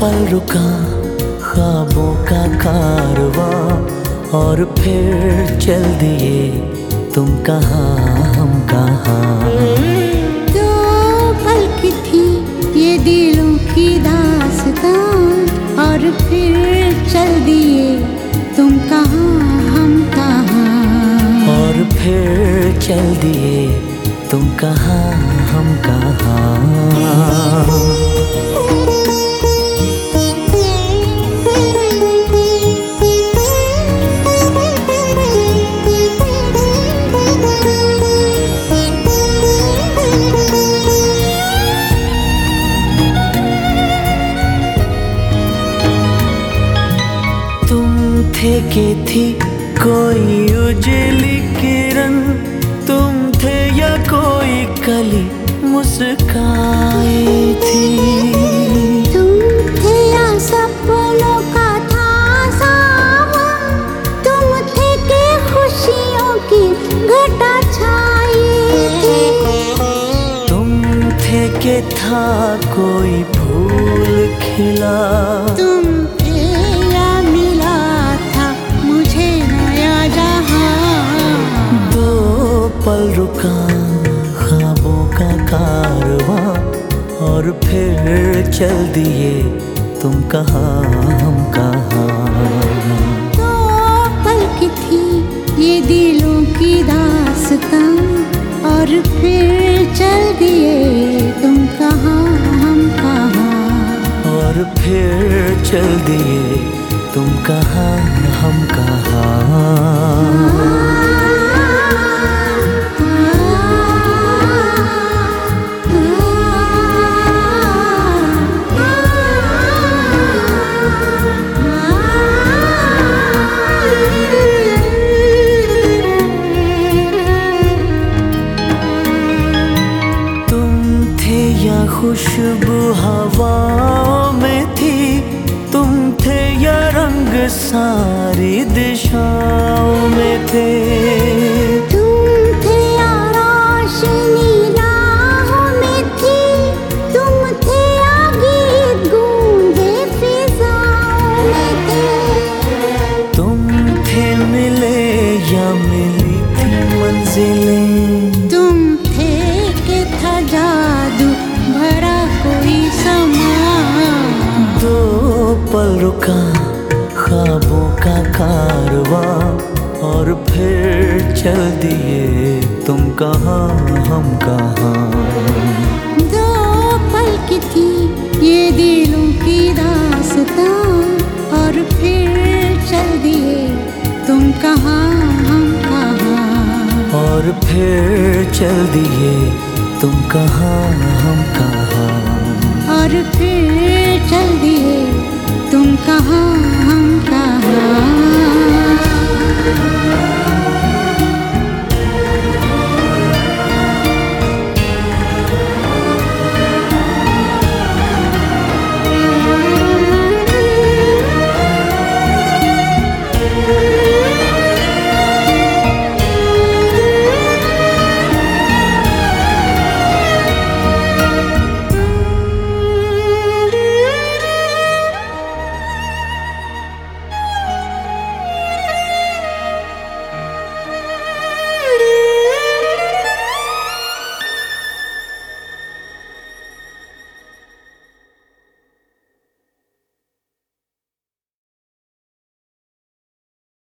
पल रुका ख्वाबों का कारवां। और फिर चल दिए तुम कहाँ हम कहाँ। दो पल की थी ये दिलों की दास्तान। और फिर चल दिए तुम कहाँ हम कहाँ। और फिर चल दिए तुम कहाँ हम कहाँ। थे के थी कोई उजली किरण? तुम थे या कोई कली मुस्काई थी? तुम थे या सपनों का था तुम थे के खुशियों की घटा छाई थी? तुम थे के था कोई फूल खिला? तुम और फिर चल दिए तुम कहा हम कहा? तो पल की थी ये दिलों की दासता और फिर चल दिए तुम कहा हम कहा? और फिर चल दिए तुम कहा हम कहाँ? खुशबू हवाओं में थी। तुम थे या रंग सारी दिशाओं में थे। मिले या मिली थी मंजिलें। रुका ख्वाबों का कारवा। और फिर चल दिए तुम कहाँ हम कहाँ? दो पल की थी ये दिलों की दास्तां और फिर चल दिए तुम कहाँ हम कहाँ? और फिर चल दिए तुम कहाँ हम कहाँ? और फिर